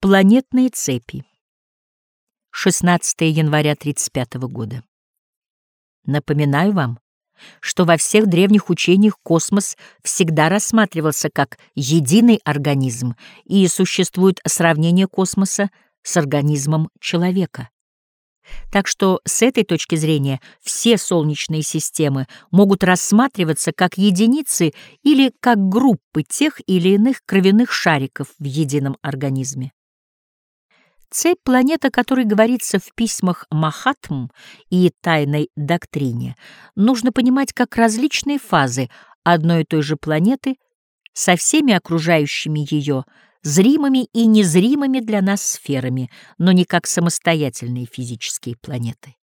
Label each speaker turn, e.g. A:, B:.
A: Планетные цепи. 16 января 35 года. Напоминаю вам, что во всех древних учениях космос всегда рассматривался как единый организм и существует сравнение космоса с организмом человека. Так что с этой точки зрения все солнечные системы могут рассматриваться как единицы или как группы тех или иных кровяных шариков в едином организме. Цепь планет, о которой говорится в письмах Махатм и тайной доктрине, нужно понимать как различные фазы одной и той же планеты со всеми окружающими ее зримыми и незримыми для нас сферами, но не как самостоятельные физические планеты.